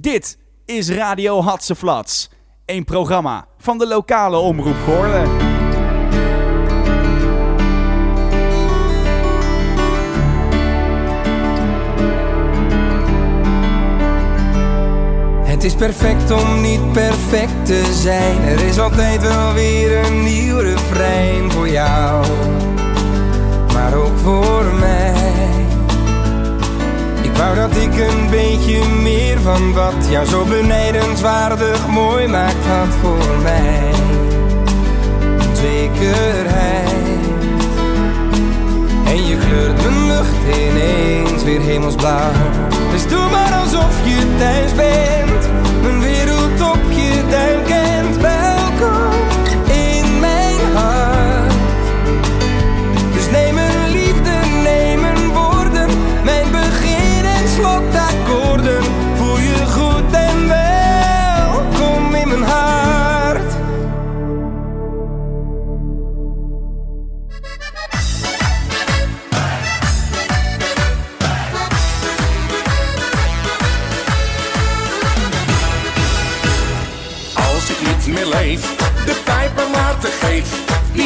Dit is Radio Hatseflats. Een programma van de lokale omroep Goorlen. Het is perfect om niet perfect te zijn. Er is altijd wel weer een nieuw refrein voor jou, maar ook voor mij. Wou dat ik een beetje meer van wat jou zo benijdenswaardig mooi maakt had voor mij. Zekerheid. En je kleurt mijn lucht ineens weer hemelsblauw. Dus doe maar alsof je thuis bent.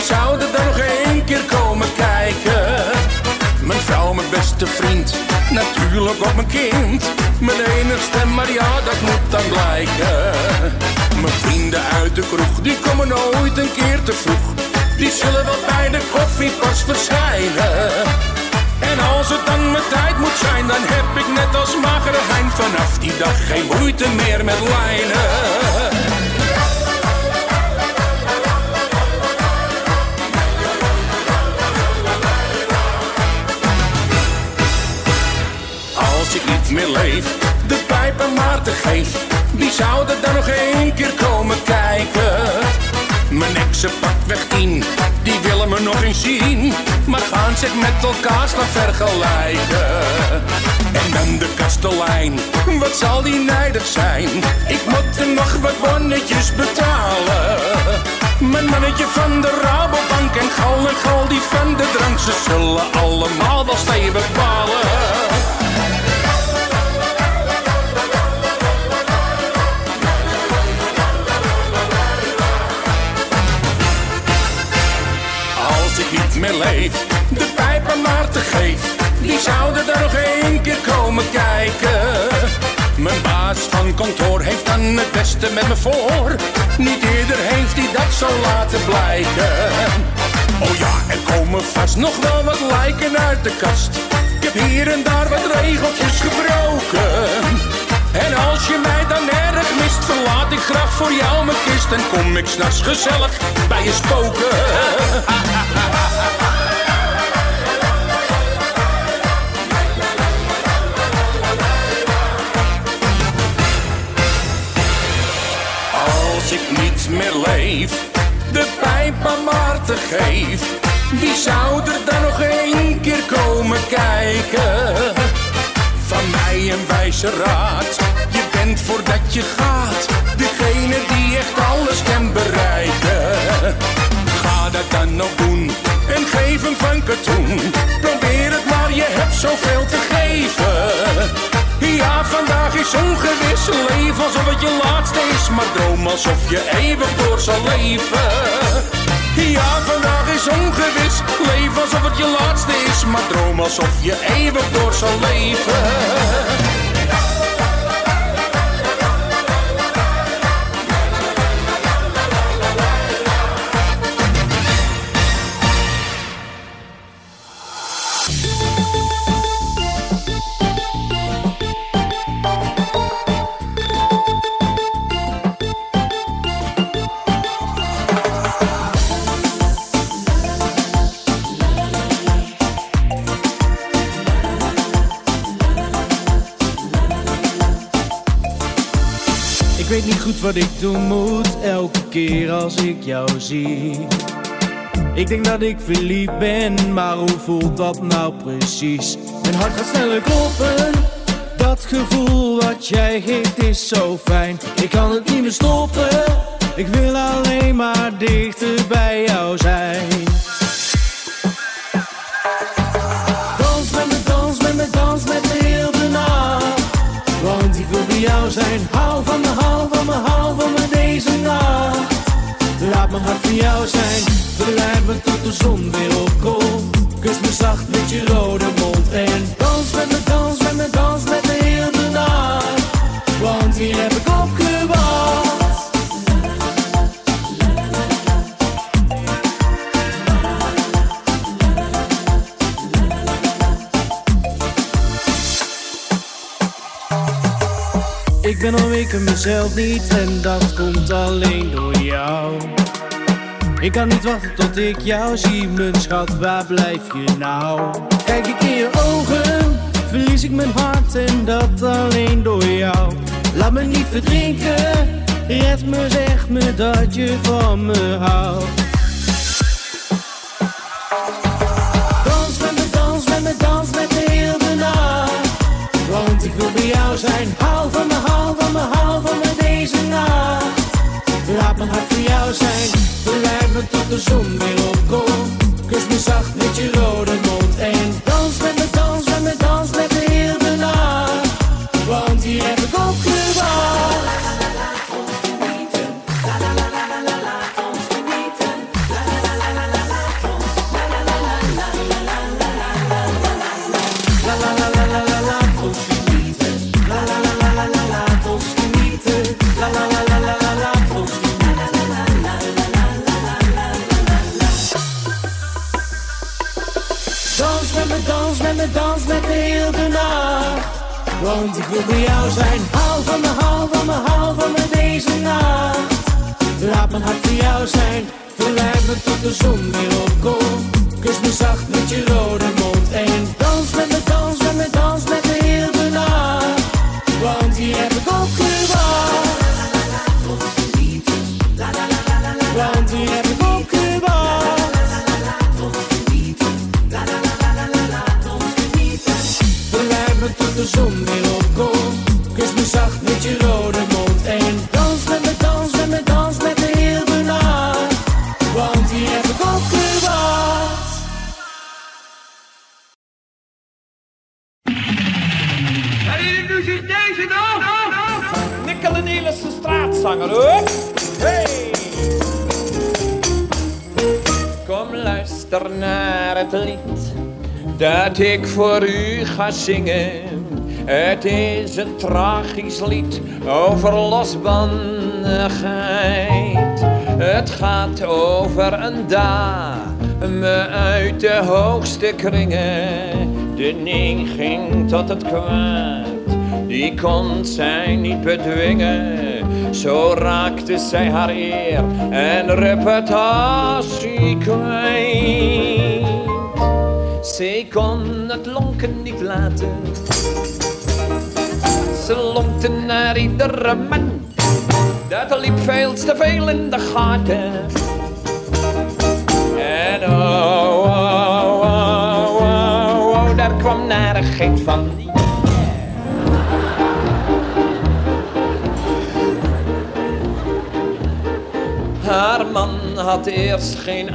Wie zou er nog één keer komen kijken? Mijn vrouw, mijn beste vriend, natuurlijk ook mijn kind. Mijn enigste, maar ja, dat moet dan blijken. Mijn vrienden uit de kroeg, die komen nooit een keer te vroeg. Die zullen wel bij de koffie pas verschijnen. En als het dan mijn tijd moet zijn, dan heb ik net als magere hein vanaf die dag geen moeite meer met lijnen. De pijpen maar te geef, wie zou er dan nog één keer komen kijken? Mijn exen pak weg tien, die willen me nog eens zien, maar gaan zich met elkaar staan vergelijken. En dan de kastelein, wat zal die nijdig zijn? Ik moet er nog wat bonnetjes betalen. Mijn mannetje van de Rabobank en Gal en Gal die van de drank, ze zullen allemaal wel stevig balen. De pijpen maar te geef, die zouden er nog één keer komen kijken. Mijn baas van kantoor heeft dan het beste met me voor. Niet eerder heeft hij dat zo laten blijken. Oh ja, er komen vast nog wel wat lijken uit de kast. Ik heb hier en daar wat regeltjes gebroken. En als je mij dan erg mist, verlaat ik graag voor jou mijn kist. En kom ik s'nachts gezellig bij je spoken. Als ik niet meer leef, de pijp aan Maarten geef, wie zou er dan nog één keer komen kijken? Van mij een wijze raad, je bent voordat je gaat, degene die echt alles kan bereiken. Ga dat dan nog doen en geef hem van katoen. Probeer het maar, je hebt zoveel te geven. Ja, vandaag is ongewis. Leef alsof het je laatste is, maar droom alsof je eeuwig door zal leven. Alsof het je laatste is, maar droom alsof je eeuwig door zal leven. Wat ik doen moet elke keer als ik jou zie. Ik denk dat ik verliefd ben, maar hoe voelt dat nou precies? Mijn hart gaat sneller kloppen, dat gevoel wat jij geeft is zo fijn. Ik kan het niet meer stoppen, ik wil alleen maar dichter bij jou zijn. Dans met me, dans met me, dans met me heel de nacht. Want ik wil bij jou zijn. Hou van me, hou mijn hart van jou zijn. Verleid tot de zon weer opkomt. Kus me zacht met je rode mond. En dans met me, dans met me, dans met me heel de nacht. Want hier heb ik op. Ik ben al weken mezelf niet en dat komt alleen door jou. Ik kan niet wachten tot ik jou zie, mijn schat, waar blijf je nou? Kijk ik in je ogen, verlies ik mijn hart en dat alleen door jou. Laat me niet verdrinken, red me, zeg me dat je van me houdt. Dans met me, dans met me, dans met me heel de nacht. Want ik wil bij jou zijn. Hou van me, hou van me, hou van me. Laat mijn hart voor jou zijn. Verleid me tot de zon weer opkomt. Kus me zacht met je rode Want ik wil bij jou zijn. Hou van me, hou van me, hou van me deze nacht. Laat mijn hart voor jou zijn. Verleid me tot de zon weer opkomt. Kus me zacht met je rode ik voor u ga zingen. Het is een tragisch lied over losbandigheid. Het gaat over een dame uit de hoogste kringen. De neiging tot het kwaad, die kon zij niet bedwingen. Zo raakte zij haar eer en reputatie kwijt. Zij kon het lonken niet laten. Ze lonkte naar iedere man. Dat liep veel te veel in de gaten. En oh, oh, oh, oh, oh, daar kwam narigheid van. Haar man had eerst geen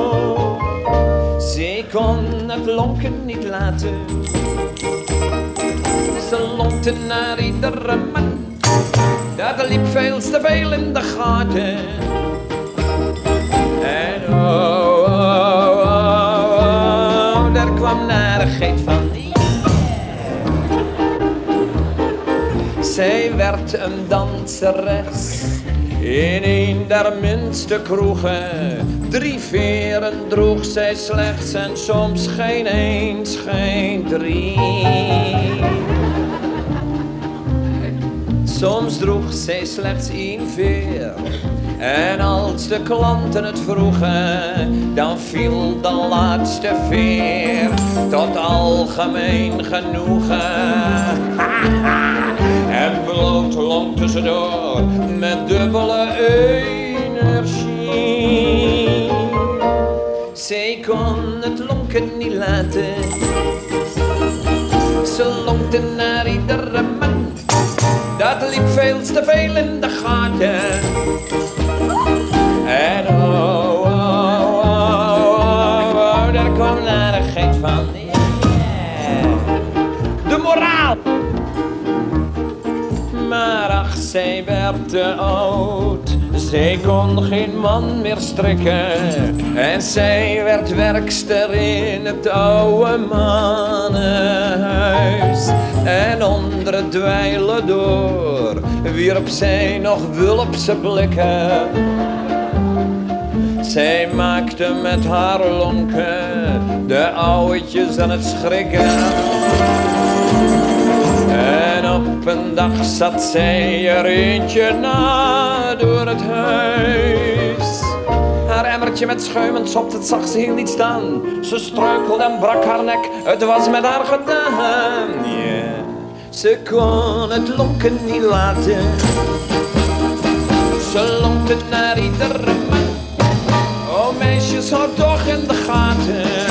kon het lonken niet laten Ze lonkte naar iedere man dat liep veel te veel in de gaten. En oh, oh, oh, oh, daar kwam narigheid van. Zij werd een danseres in een der minste kroegen. Drie veren droeg zij slechts en soms geen eens, geen drie. Soms droeg zij slechts één veer. En als de klanten het vroegen, dan viel de laatste veer tot algemeen genoegen. En bloot lang tussendoor met dubbele energie. Zij kon het lonken niet laten. Ze lonkte naar iedere man. Dat liep veel te veel in de gaten. Zij werd te oud. Zij kon geen man meer strikken. En zij werd werkster in het oude mannenhuis. En onder het dweilen door wierp zij nog wulpse blikken. Zij maakte met haar lonken de ouwetjes aan het schrikken. Op een dag zat zij er eentje na door het huis. Haar emmertje met schuimend sopt, het zag ze heel niet staan. Ze struikelde en brak haar nek, het was met haar gedaan. Ze kon het lonken niet laten. Ze lonkte naar iedere man. Oh meisjes, hou toch in de gaten.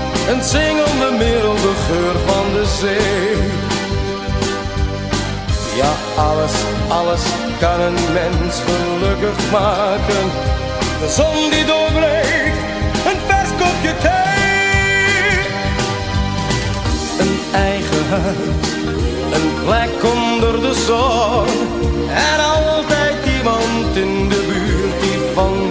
Een zingende middel, de geur van de zee. Ja, alles, alles kan een mens gelukkig maken. De zon die doorbreekt, een vers kopje thee. Een eigen huis, een plek onder de zon. En altijd iemand in de buurt die van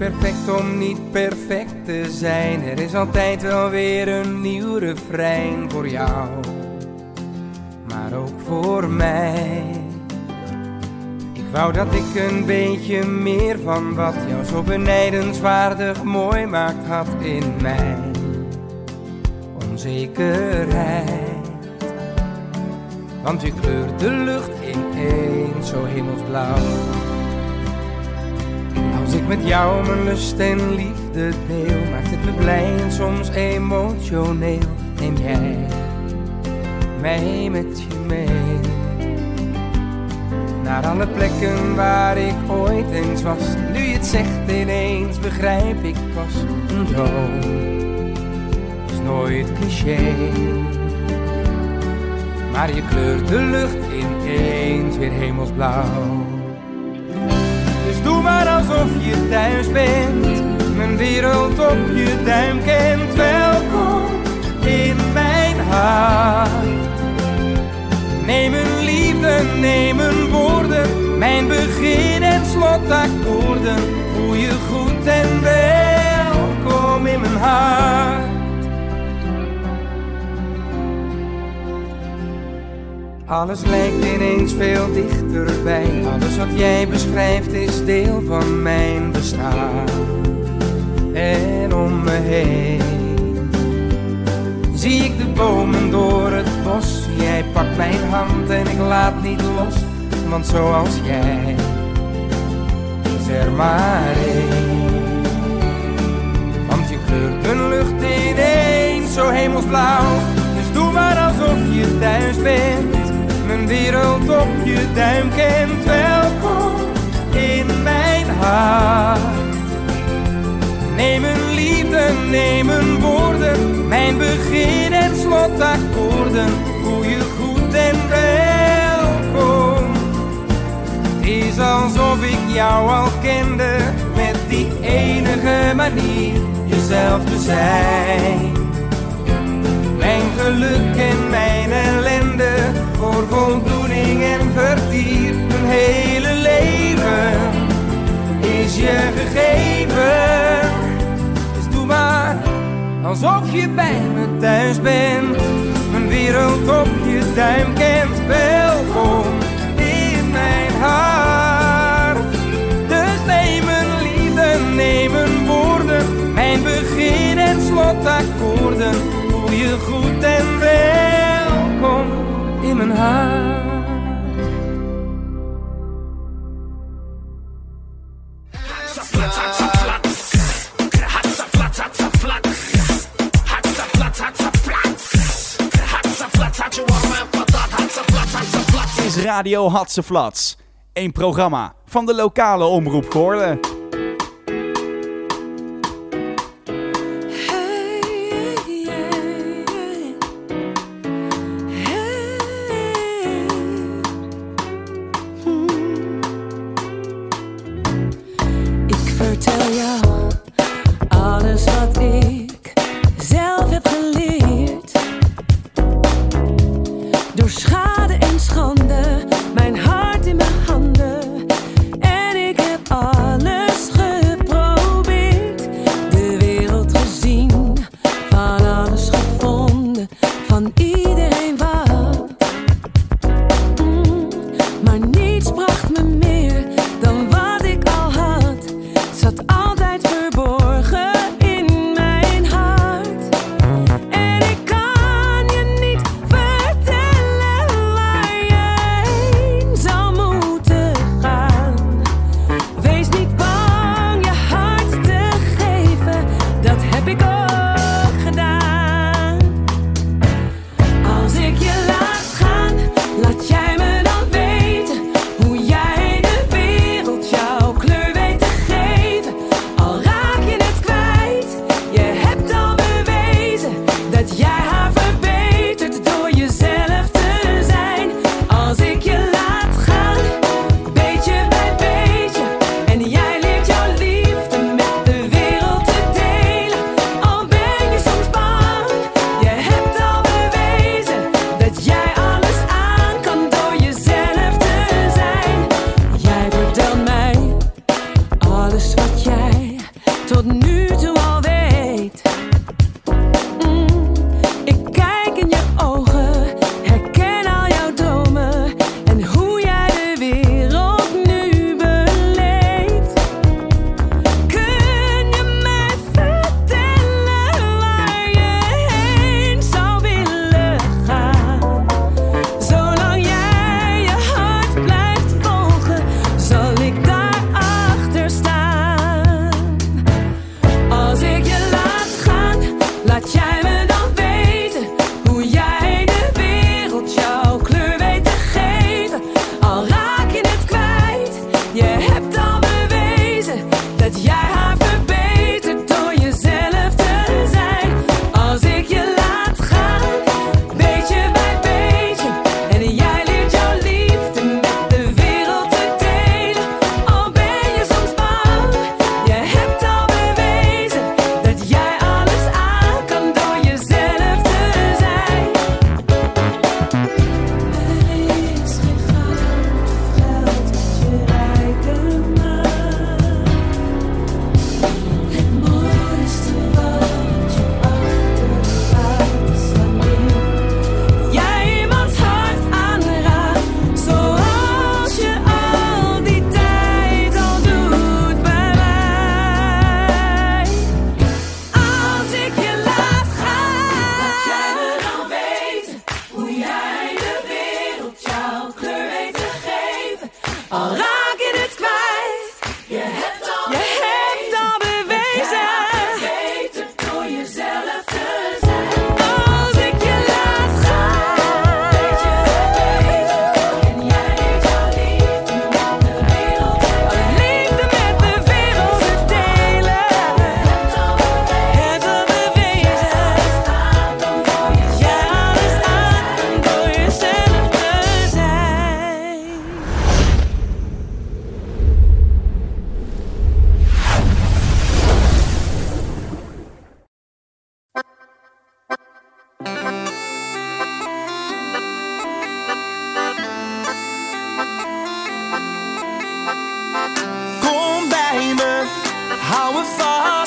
Perfect om niet perfect te zijn. Er is altijd wel weer een nieuw refrein voor jou, maar ook voor mij. Ik wou dat ik een beetje meer van wat jou zo benijdenswaardig mooi maakt had in mij. Onzekerheid. Want je kleurt de lucht ineens zo hemelsblauw. Met jou mijn lust en liefde deel, maakt het me blij en soms emotioneel. Neem jij mij met je mee naar alle plekken waar ik ooit eens was. Nu je het zegt ineens, begrijp ik pas een droom. Is nooit cliché. Maar je kleurt de lucht ineens weer hemelsblauw. Alsof je thuis bent. Mijn wereld op je duim kent. Welkom in mijn hart. Neem een liefde, neem een woorden. Mijn begin en slotakkoorden. Voel je goed en welkom in mijn hart. Alles lijkt ineens veel dichterbij. Alles wat jij beschrijft is deel van mijn bestaan. En om me heen zie ik de bomen door het bos. Jij pakt mijn hand en ik laat niet los. Want zoals jij is er maar één. Want je kleurt een lucht ineens zo hemelsblauw. Dus doe maar alsof je thuis bent. Mijn wereld op je duim kent. Welkom in mijn hart. Neem een liefde, neem een woorden. Mijn begin en slotakkoorden. Voel je goed en welkom. Het is alsof ik jou al kende. Met die enige manier jezelf te zijn. Mijn geluk en mijn ellende voor voldoening en vertier. Mijn hele leven is je gegeven. Dus doe maar alsof je bij me thuis bent. Mijn wereld op je duim kent. Welkom in mijn hart. Dus neem een liefde, neem een woorden. Mijn begin en slotakkoorden. Voel je goed en welkom mijn hart. is Radio Hatseflats. Een programma van de lokale omroep Goorlen. Door schade how far? I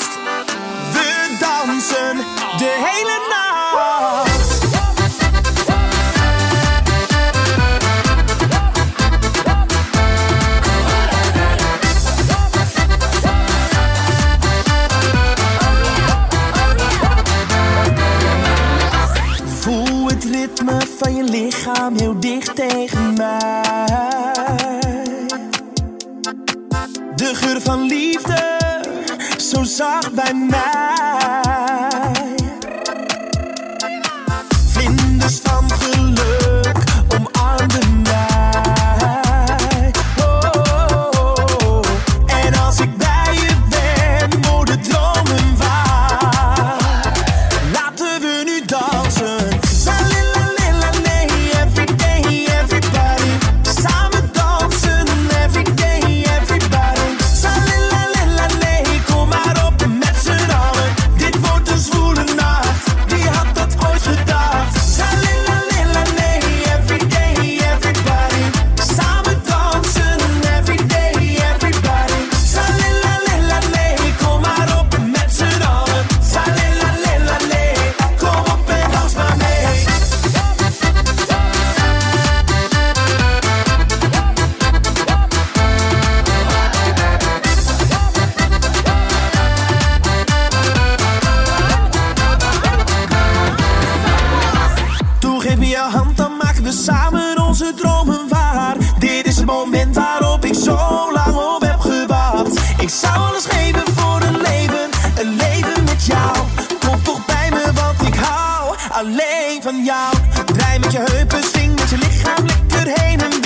alleen van jou. Draai met je heupen, zing met je lichaam lekker heen.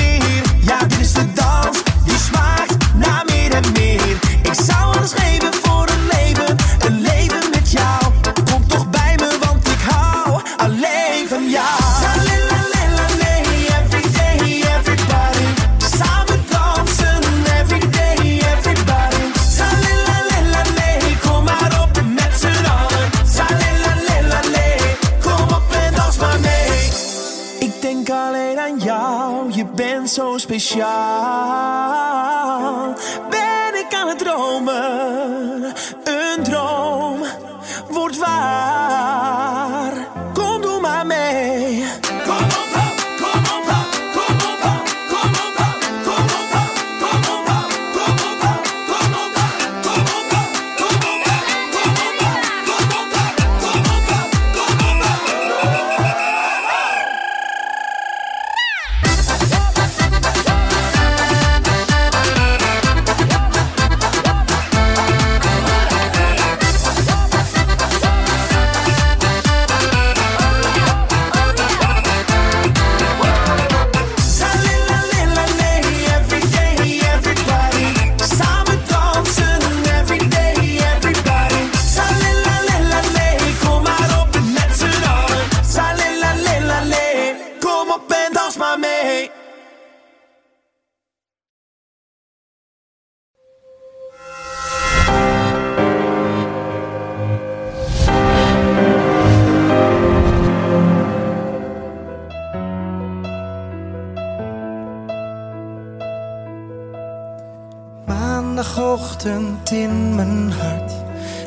hart.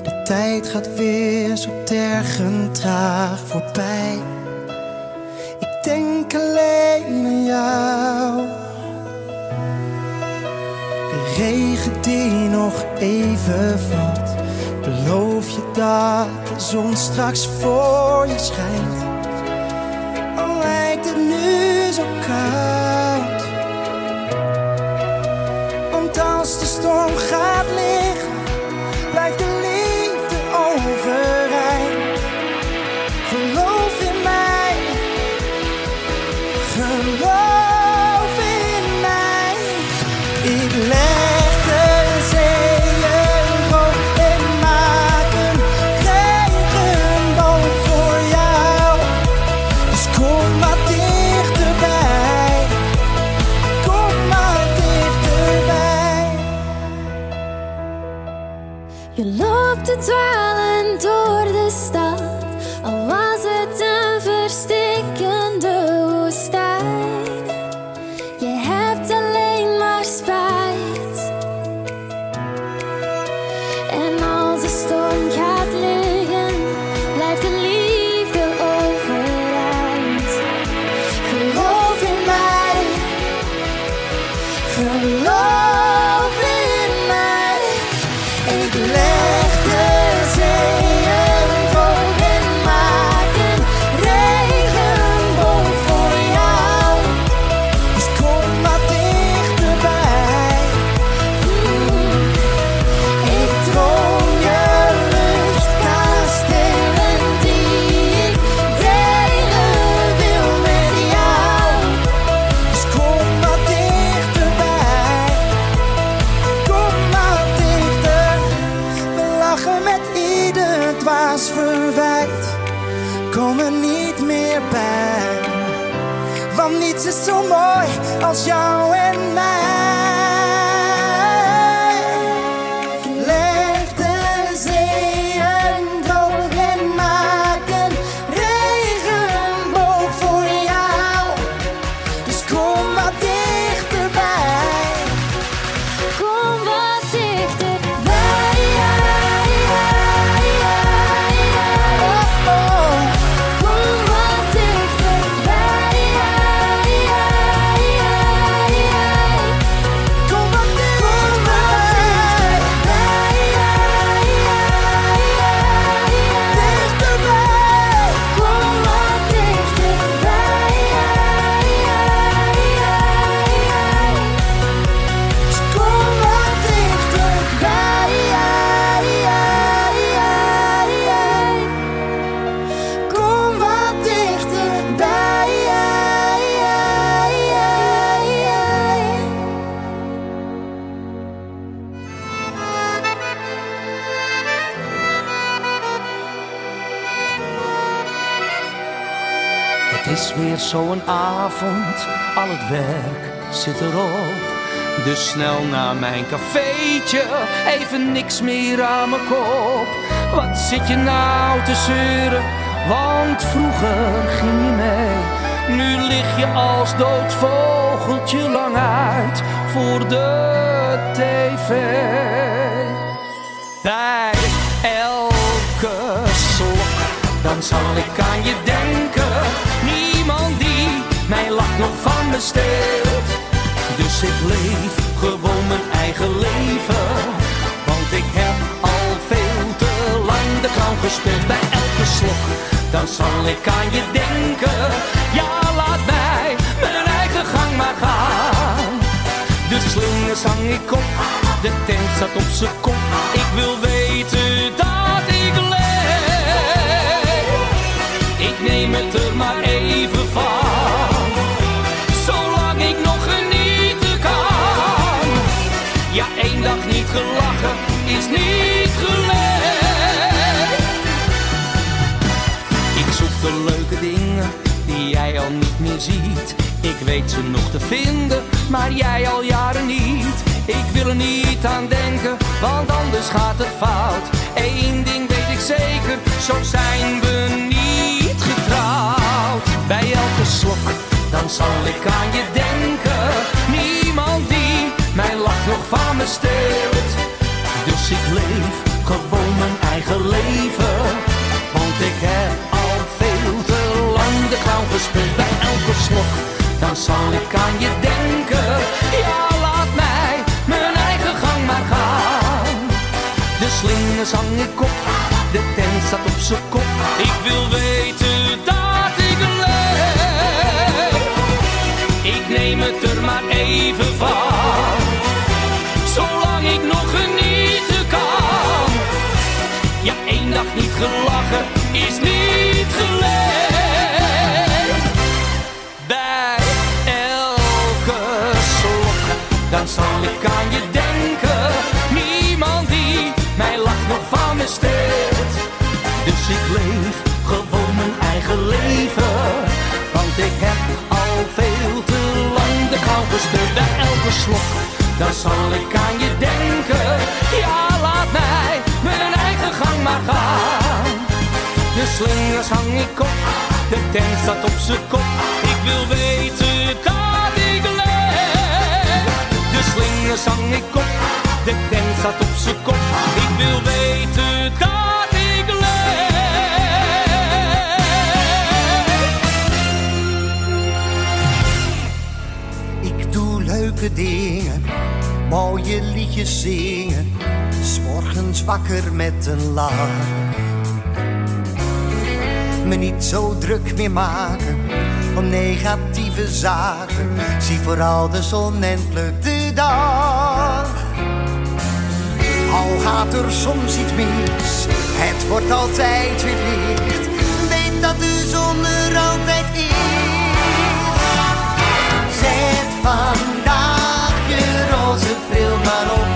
De tijd gaat weer zo tergend traag voorbij. Ik denk alleen aan jou. De regen die nog even valt. Beloof je dat de zon straks voor je schijnt. Al lijkt het nu zo koud. Want als de storm gaat liggen. life Niets is zo mooi als jou en mij. Al het werk zit erop. Dus snel naar mijn cafeetje, even niks meer aan mijn kop. Wat zit je nou te zeuren, want vroeger ging je mee. Nu lig je als dood vogeltje lang uit voor de tv. Bij elke slok, dan zal ik aan je denken. Dus ik leef gewoon mijn eigen leven. Want ik heb al veel te lang de clown gespeeld. Bij elke slok, dan zal ik aan je denken. Ja, laat mij mijn eigen gang maar gaan. De slingers hang ik op, de tent staat op z'n kop. Ik wil weten dat ik leef. Ik neem het er maar even van. Ja, één dag niet gelachen is niet geleefd. Ik zoek de leuke dingen die jij al niet meer ziet. Ik weet ze nog te vinden, maar jij al jaren niet. Ik wil er niet aan denken, want anders gaat het fout. Eén ding weet ik zeker, zo zijn we niet getrouwd. Bij elke slok, dan zal ik aan je denken. Niemand die Dus ik leef gewoon mijn eigen leven. Want ik heb al veel te lang de clown gespeeld. Bij elke slok, dan zal ik aan je denken. Ja, laat mij mijn eigen gang maar gaan. De slingers hang ik op, de tent staat op z'n kop. Ik wil weten van steelt. Dus ik leef gewoon mijn eigen leven. Want ik heb al veel te lang de kou gespeeld. Bij elke slok, dan zal ik aan je denken. Ja, laat mij mijn eigen gang maar gaan. De slingers hang ik op, de tent staat op zijn kop. Ik wil weten dat ik leef. De slingers hang ik op, de tent staat op zijn kop. Ik wil weten dat ik leef. Ik doe leuke dingen, mooie liedjes zingen. S'morgens wakker met een lach. Me niet zo druk meer maken om negatieve zaken. Zie vooral de zon en pluk de dag. Al gaat er soms iets mis, het wordt altijd weer licht. Weet dat de zon er altijd is. Zet vandaag je roze bril maar op.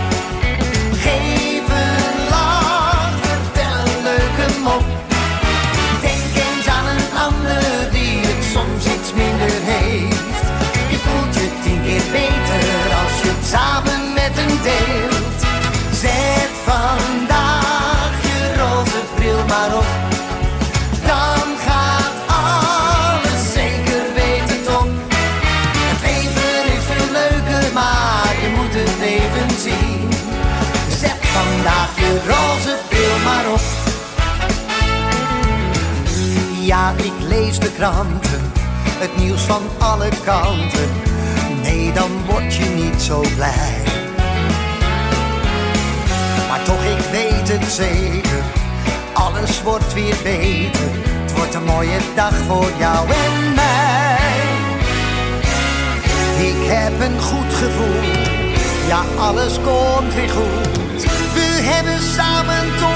Geef een lach, vertel een leuke mop. Denk eens aan een ander die het soms iets minder heeft. Je voelt je tien keer beter als je het samen met hem deelt. Ja, ik lees de kranten, het nieuws van alle kanten. Nee, dan word je niet zo blij. Maar toch, ik weet het zeker, alles wordt weer beter. Het wordt een mooie dag voor jou en mij. Ik heb een goed gevoel, ja, alles komt weer goed. We hebben samen toch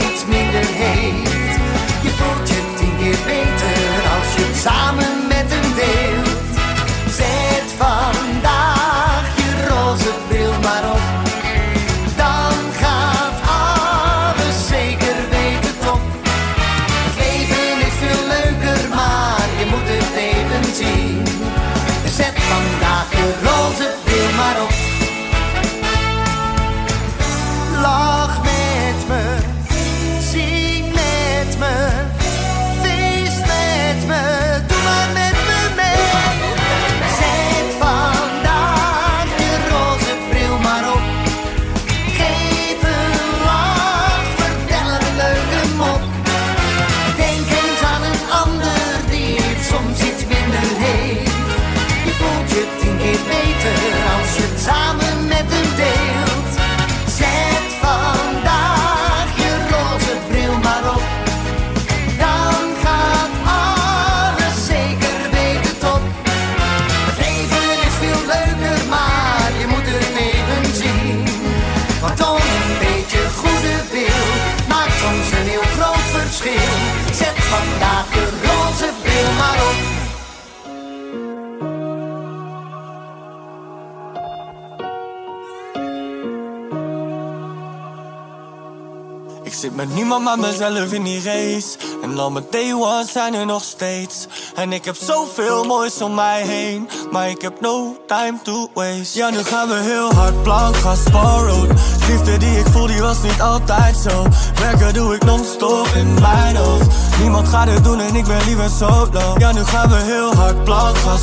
iets minder heeft. Je voelt je tien keer beter als je het samen met niemand maar mezelf in die race. En al mijn day ones zijn er nog steeds. En ik heb zoveel moois om mij heen Maar ik heb no time to waste. Ja, nu gaan we heel hard blank gaan road Liefde die ik voel, die was niet altijd zo. Werken doe ik non-stop in mijn hoofd. Niemand gaat het doen en ik ben liever solo. Ja, nu gaan we heel hard blank gaan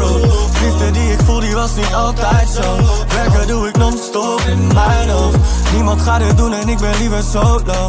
road Liefde die ik voel, die was niet altijd zo. Werken doe ik non-stop in mijn hoofd. Niemand gaat het doen en ik ben liever solo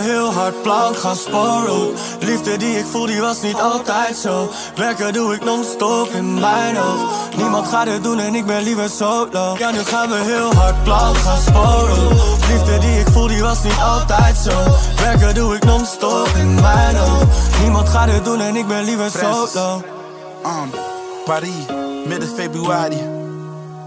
heel hard plank gaan sporen. Liefde die ik voel, die was niet altijd zo. Werken doe ik non-stop in mijn hoofd. Niemand gaat het doen en ik ben liever solo. Ja, nu gaan we heel hard plank gaan sporen. Liefde die ik voel, die was niet altijd zo. Werken doe ik non-stop in mijn hoofd. Niemand gaat het doen en ik ben liever solo. Um, Paris, midden februari.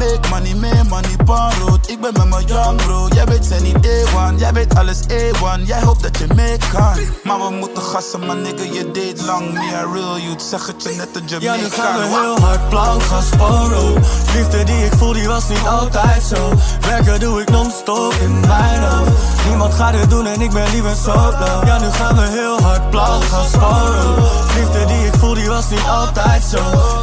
Make money, meer money, rood. Ik ben met mijn young bro. Jij weet zijn niet A1, jij weet alles A1. Jij hoopt dat je mee kan. Maar we moeten gassen, man nigga, je deed lang. Me a real youth, zeg het je net een Ja, Jamaican. nu gaan we heel hard plank gaan sporen. Liefde die ik voel, die was niet altijd zo. Werken doe ik non-stop in mijn hoofd. Niemand gaat het doen en ik ben liever solo. Ja, nu gaan we heel hard plank gaan sporen. Liefde die ik voel, die was niet altijd zo.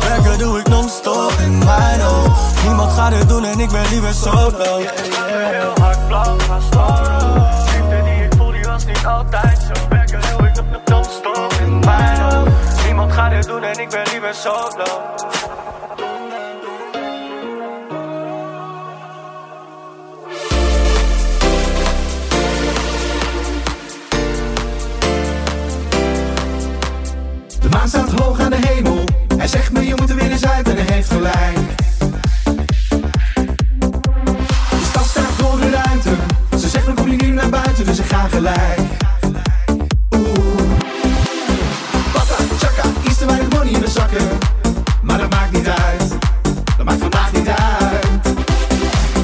Werken doe ik non-stop in mijn hoofd. Niemand gaat het doen en ik ben liever solo. Heel hard plank gaan sporen. Liefde die ik voel, die was niet altijd zo. Werken doe ik non-stop in mijn hoofd. Niemand gaat het doen en ik ben liever solo. De maan staat hoog aan de hemel. Hij zegt me je moet er weer eens uit en hij heeft gelijk. Me kom nu naar buiten, dus ik ga gelijk. Oeh. Pata, chaka, iets te weinig money in de zakken. Maar dat maakt niet uit. Dat maakt vandaag niet uit.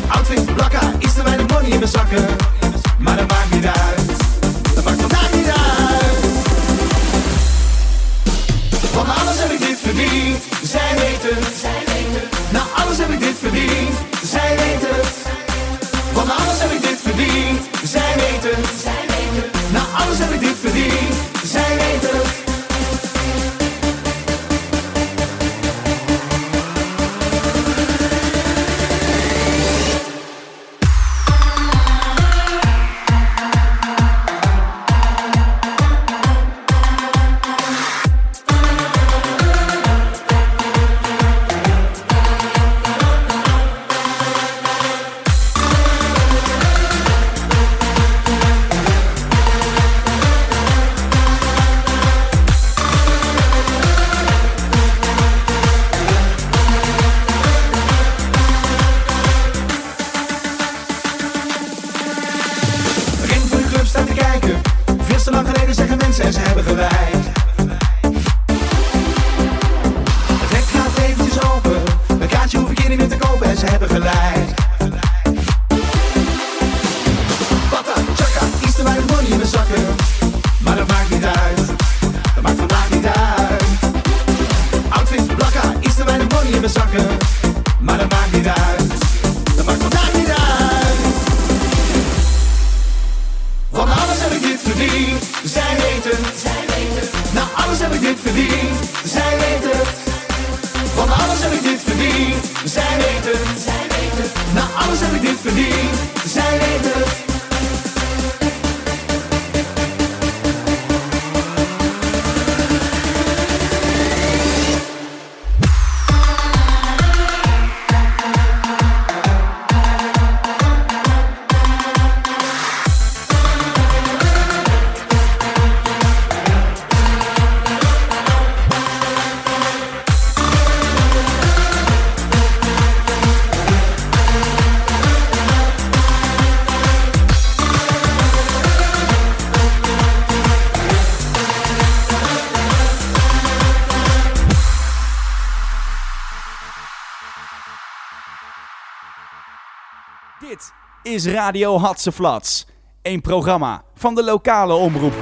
Outfit, blakka, iets te weinig money in de zakken. Maar dat maakt niet uit. Dat maakt vandaag niet uit. Van alles heb ik dit verdiend, zij weet het. Nou, alles heb ik dit verdiend, zij weet het. Van alles heb ik zij weet het. Nou, alles heb ik dit verdiend, zij weet het. Dit is Radio Hatseflats, een programma van de lokale omroep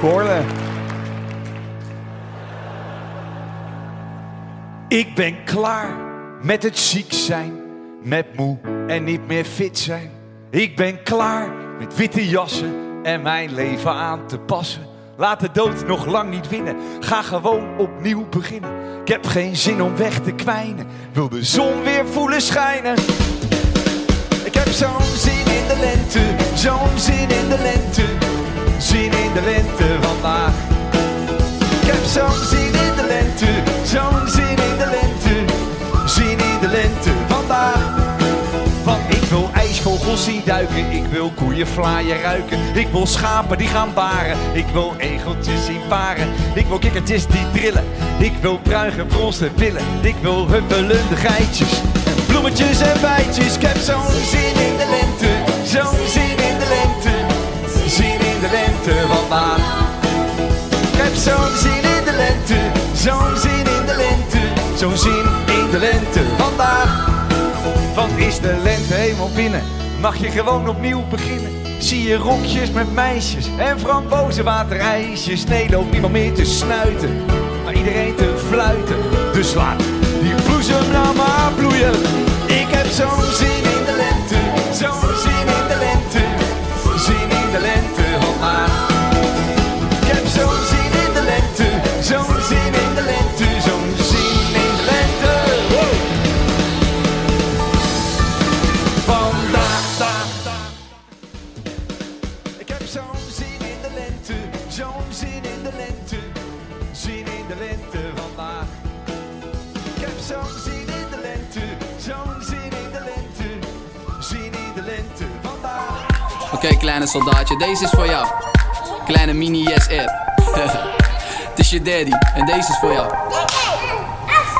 Ik ben klaar met het ziek zijn, met moe en niet meer fit zijn. Ik ben klaar met witte jassen en mijn leven aan te passen. Laat de dood nog lang niet winnen, ga gewoon opnieuw beginnen. Ik heb geen zin om weg te kwijnen, wil de zon weer voelen schijnen. Ik heb zo'n zin in de lente, zo'n zin in de lente, zin in de lente vandaag. Ik heb zo'n zin in de lente, zo'n zin ijsvogels zien duiken, ik wil koeien vlaaien ruiken. Ik wil schapen die gaan baren, ik wil egeltjes zien paren. Ik wil kikkertjes die trillen, ik wil bruin gebronste pillen. Ik wil huppelende geitjes, bloemetjes en bijtjes. Ik heb zo'n zin in de lente, zo'n zin in de lente, zin in de lente vandaag. Ik heb zo'n zin in de lente, zo'n zin in de lente, zo'n zin in de lente vandaag. Want is de lente helemaal binnen, mag je gewoon opnieuw beginnen. Zie je rokjes met meisjes en frambozenwaterijsjes. Nee, loopt niemand meer te snuiten, maar iedereen te fluiten. Dus laat die bloesem nou maar bloeien. Ik heb zo'n zin in de lente, zo'n zin in de lente, zin in de lente vandaag. Ik lente vandaag. Ik heb zo'n zin in de lente, zo'n zin in de lente, de lente vandaag. Oké, kleine soldaatje, deze is voor jou. Kleine mini yes air. Het is je daddy en deze is voor jou.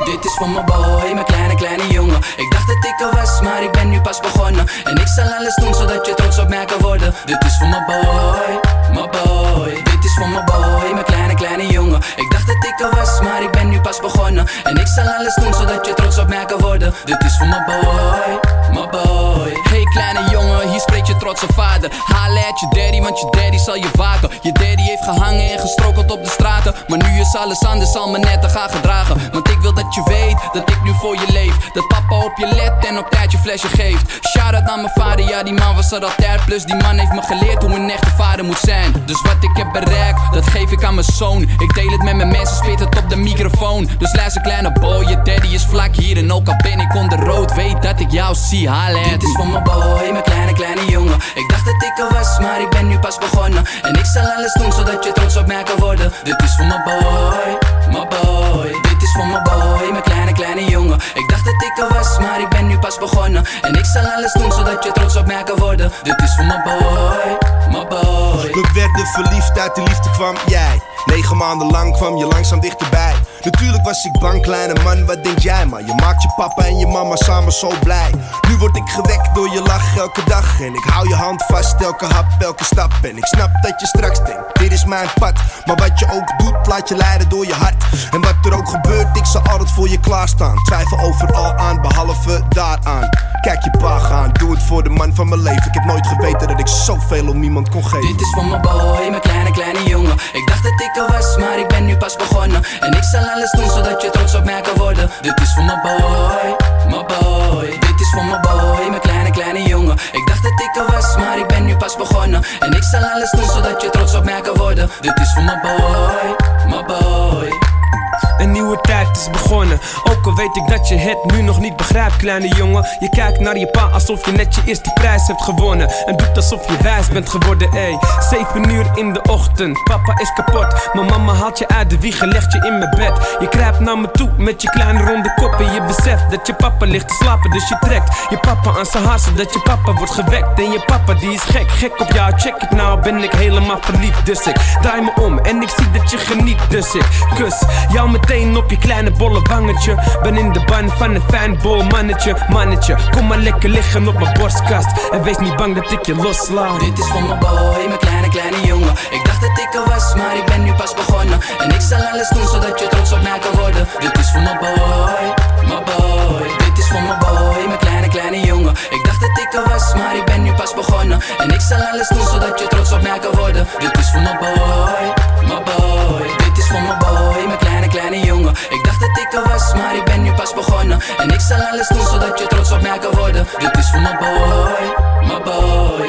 Dit is voor mijn boy, mijn kleine, kleine jongen. Ik dacht dat ik er was, maar ik ben nu pas begonnen. En ik zal alles doen zodat je trots op mij kan worden. Dit is voor mijn boy, mijn boy. Is voor mijn boy, mijn kleine, kleine jongen. Ik dacht dat ik er was, maar ik ben nu pas begonnen. En ik zal alles doen zodat je trots op mij kan worden. Dit is voor mijn boy, mijn boy. Hey kleine jongen, hier spreekt je trotse vader. Haal uit je daddy, want je daddy zal je waken. Je daddy heeft gehangen en gestrokeld op de straten. Maar nu is alles anders, zal me net te gaan gedragen. Want ik wil dat je weet dat ik nu voor je leef. Dat papa op je let en op tijd je flesje geeft. Shout out aan mijn vader, ja die man was er altijd. Plus die man heeft me geleerd hoe een echte vader moet zijn. Dus wat ik heb bereikt, dat geef ik aan mijn zoon. Ik deel het met mijn mensen, spit het op de microfoon. Dus luister kleine boy, je daddy is vlak hier. En ook al ben ik onder rood, weet dat ik jou zie. Haal het. Dit is voor mijn boy, mijn kleine, kleine jongen. Ik dacht dat ik er was, maar ik ben nu pas begonnen. En ik zal alles doen zodat je trots op mij kan worden. Dit is voor mijn boy, mijn boy. Voor mijn boy, mijn kleine, kleine jongen. Ik dacht dat ik er was, maar ik ben nu pas begonnen. En ik zal alles doen zodat je trots op mij kan worden. Dit is voor mijn boy, mijn boy. We werden verliefd, uit de liefde kwam jij. Negen maanden lang kwam je langzaam dichterbij. Natuurlijk was ik bang, kleine man, wat denk jij? Maar je maakt je papa en je mama samen zo blij. Nu word ik gewekt door je lach elke dag. En ik hou je hand vast, elke hap, elke stap. En ik snap dat je straks denkt, dit is mijn pad. Maar wat je ook doet, laat je leiden door je hart. En wat er ook gebeurt, ik zal altijd voor je klaarstaan. Twijfel overal aan, behalve daaraan. Kijk je pa gaan, doe het voor de man van mijn leven. Ik heb nooit geweten dat ik zoveel om iemand kon geven. Dit is voor mijn boy, mijn kleine, kleine jongen. Ik dacht dat ik er was, maar ik ben nu pas begonnen. En ik zal alles doen zodat je trots op mij kan worden. Dit is voor mijn boy, mijn boy. Dit is voor mijn boy, mijn kleine, kleine jongen. Ik dacht dat ik er was, maar ik ben nu pas begonnen. En ik zal alles doen zodat je trots op mij kan worden. Dit is voor mijn boy, mijn boy. Een nieuwe tijd is begonnen. Ook al weet ik dat je het nu nog niet begrijpt, kleine jongen. Je kijkt naar je pa alsof je net je eerste prijs hebt gewonnen. En doet alsof je wijs bent geworden, ey. Zeven uur in de ochtend, papa is kapot. Mijn mama haalt je uit de wieg en legt je in mijn bed. Je kruipt naar me toe met je kleine ronde kop. En je beseft dat je papa ligt te slapen, dus je trekt je papa aan zijn haar zodat je papa wordt gewekt. En je papa die is gek, gek op jou. Check het nou, ben ik helemaal verliefd. Dus ik draai me om en ik zie dat je geniet. Dus ik kus jou jou meteen op je kleine bolle wangetje. Ben in de ban van een fanboy mannetje Mannetje, kom maar lekker liggen op mijn borstkast. En wees niet bang dat ik je loslaat. Dit is voor mijn boy, mijn kleine kleine jongen. Ik dacht dat ik er was, maar ik ben nu pas begonnen. En ik zal alles doen zodat je trots op mij kan worden. Dit is voor mijn boy, mijn boy. Dit is voor mijn boy, mijn kleine kleine jongen. Ik dacht dat ik er was, maar ik ben nu pas begonnen. En ik zal alles doen zodat je trots op mij kan worden. Dit is voor mijn boy, mijn boy voor mijn boy, mijn kleine, kleine jongen. Ik dacht dat ik er was, maar ik ben nu pas begonnen. En ik zal alles doen, zodat je trots op mij kan worden. Dit is voor mijn boy, mijn boy.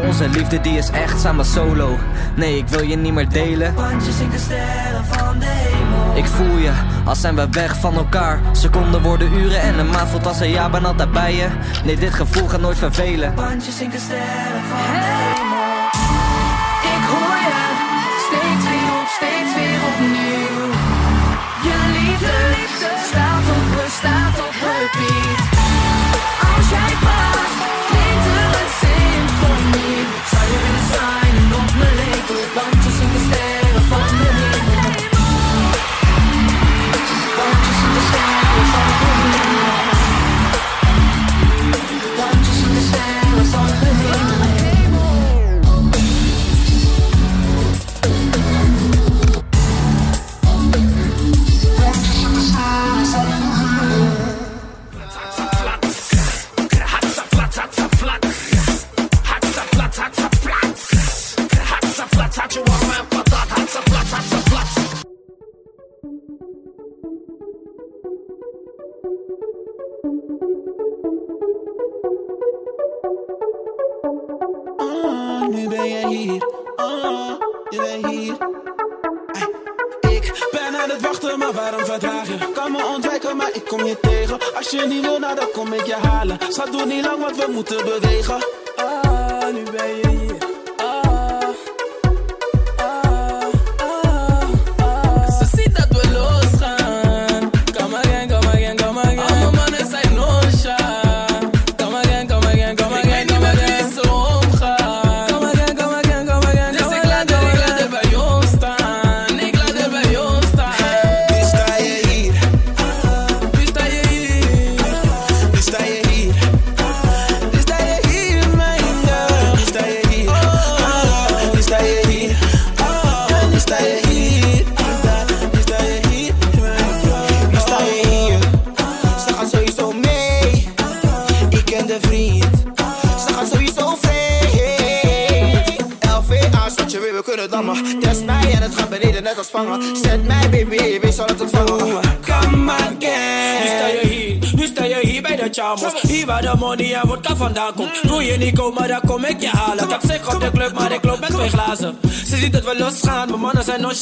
onze liefde die is echt samen solo. Nee, ik wil je niet meer delen. In van Ik voel je, als zijn we weg van elkaar. Seconden worden uren en een maand voelt als een jaar ben altijd bij je. Nee, dit gevoel gaat nooit vervelen. In van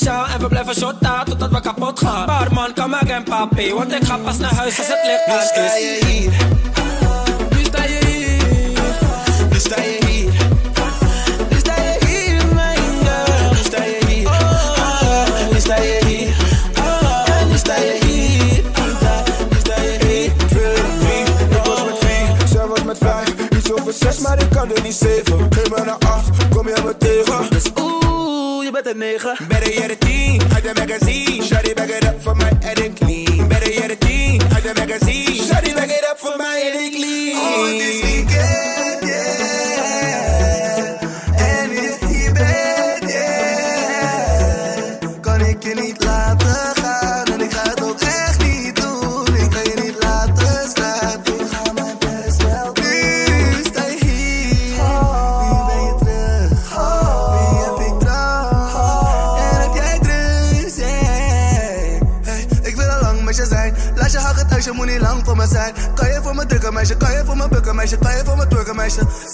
en we blijven zo taal totdat we kapot gaan. Barman, kan maar geen papi, want ik ga pas naar huis als het licht is. Oh. Oh. zes, maar ik kan niet zeven. Me naar acht, kom je me tegen. Dus oeh, je bent een negen.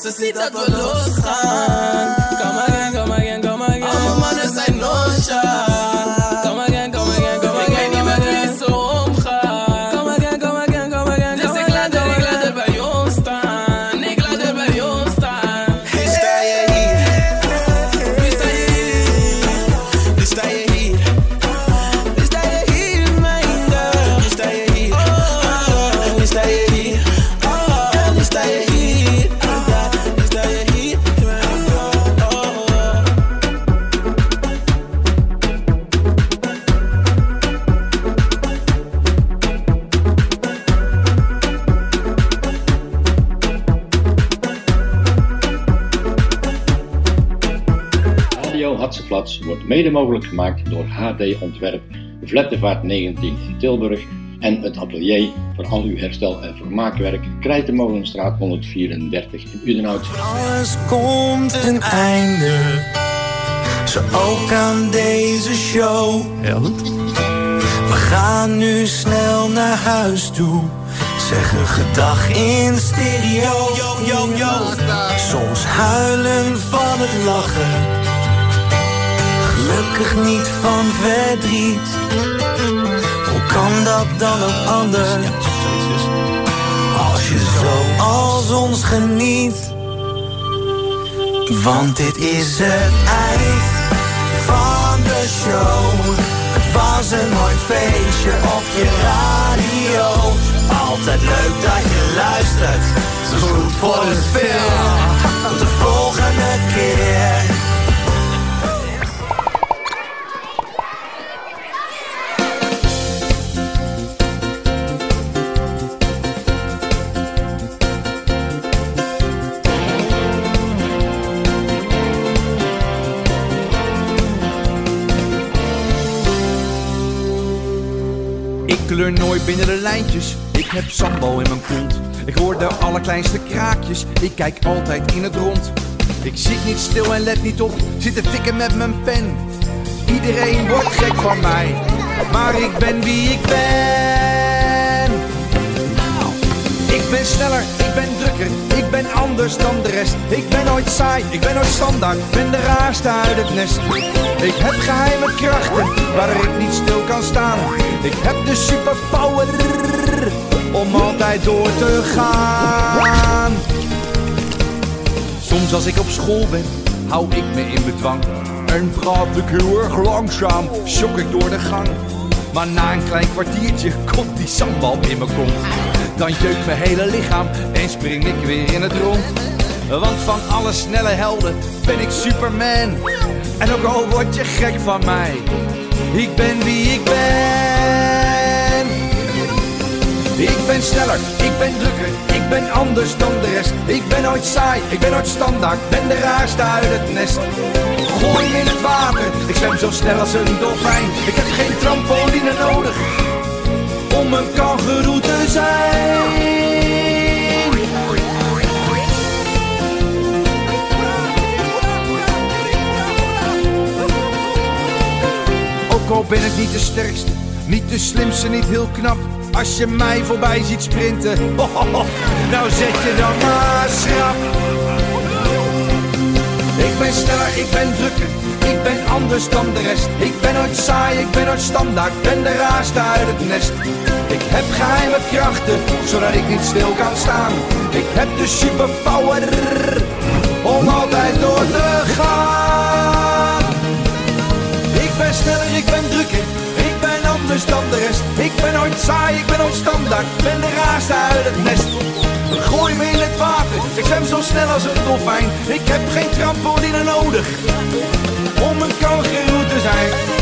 Suscita todo mogelijk gemaakt door HD Ontwerp Vlettevaart 19 in Tilburg en het atelier voor al uw herstel- en vermaakwerk Krijtenmolenstraat 134 in Udenhout. Alles komt een einde. Zo ook aan deze show. We gaan nu snel naar huis toe. Zeggen gedag in stereo. Yo, yo, yo. Soms huilen van het lachen. Gelukkig niet van verdriet. Hoe kan dat dan ook anders? Als je zo als ons geniet. Want dit is het eind van de show. Het was een mooi feestje op je radio. Altijd leuk dat je luistert. Goed voor de film. Tot de volgende keer. Kleur nooit binnen de lijntjes, ik heb sambal in mijn kont. Ik hoor de allerkleinste kraakjes, ik kijk altijd in het rond. Ik zit niet stil en let niet op, zit te tikken met mijn pen. Iedereen wordt gek van mij, maar ik ben wie ik ben. Ik ben sneller, ik ben drukker, ik ben anders dan de rest. Ik ben nooit saai, ik ben nooit standaard, ben de raarste uit het nest. Ik heb geheime krachten waar ik niet stil kan staan. Ik heb de superpower om altijd door te gaan. Soms als ik op school ben, hou ik me in bedwang. En praat ik heel erg langzaam, sjok ik door de gang. Maar na een klein kwartiertje komt die sambal in mijn kont. Dan jeukt mijn hele lichaam en spring ik weer in het rond. Want van alle snelle helden ben ik Superman. En ook al word je gek van mij, ik ben wie ik ben. Ik ben sneller, ik ben drukker, ik ben anders dan de rest. Ik ben nooit saai, ik ben nooit standaard, ben de raarste uit het nest. Gooi me in het water, ik zwem zo snel als een dolfijn. Ik heb geen trampoline nodig om een kangeroe te zijn. Ook al ben ik niet de sterkste, niet de slimste, niet heel knap. Als je mij voorbij ziet sprinten, nou zet je dan maar schrap. Ik ben sneller, ik ben drukker, ik ben anders dan de rest. Ik ben nooit saai, ik ben nooit standaard, ben de raarste uit het nest. Heb geheime krachten, zodat ik niet stil kan staan. Ik heb de superpower om altijd door te gaan. Ik ben sneller, ik ben drukker, ik ben anders dan de rest. Ik ben nooit saai, ik ben onstandaard, ik ben de raarste uit het nest. Gooi me in het water, ik zwem zo snel als een dolfijn. Ik heb geen trampoline nodig om een kangeroe te zijn.